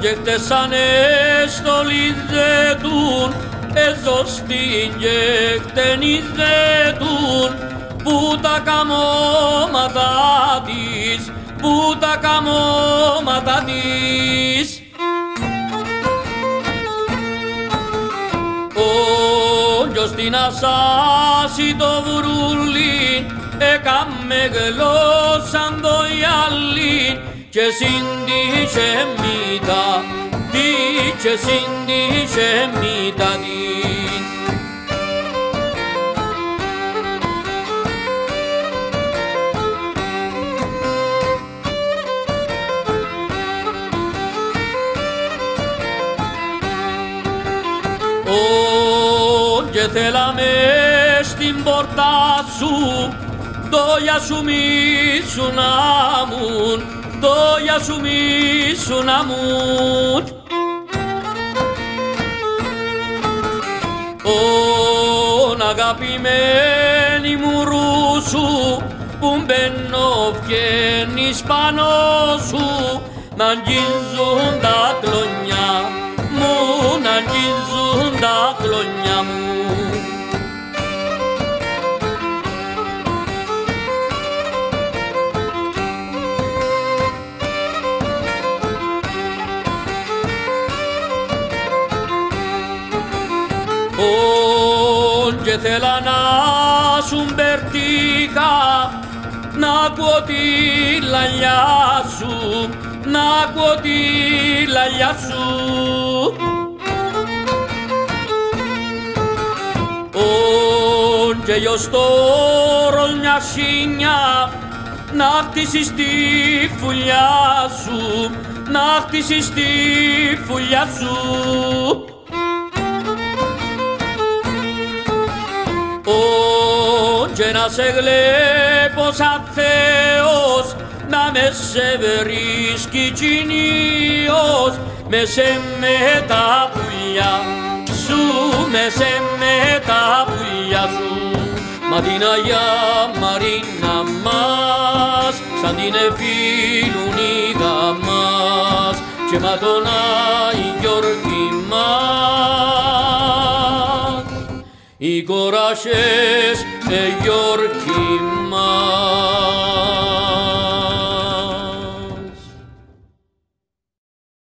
και χτεσάνε στολίζετουν εζωστήν και χτενίζετουν που τα καμώματα της, που τα καμώματα της. Όντιος την ασάση το βουρούλι έκαμε γλώσσαν το γυαλί και σύντησε μήτα, τι και σύντησε μήτα της. και θέλαμε στην πόρτα σου το για σου μη σου να μουν, το για σου μη σου να μουν. Ον αγαπημένη μου ρούσου που μπαίνω βγαίνεις πάνω σου να αγγίζουν τα κλονιά μου, να αγγίζουν τα κλονιά και θέλα να σου μπερτίκα να ακούω τη λαλιά σου, να ακούω τη λαλιά σου. Ον και γιος τόρος μια σύνια να χτίσεις τη φουλιά σου, να χτίσεις τη φουλιά σου. Και να σε βλέπω σαν Θεός να με σε βρίσκει κοινίος με σε με τα πουλιά σου, με σε με τα πουλιά σου. Μα την Αγιά Μαρίνα μας σαν την εφήλουνίδα μας και μα τον οι κοράσες εγιορκημάς.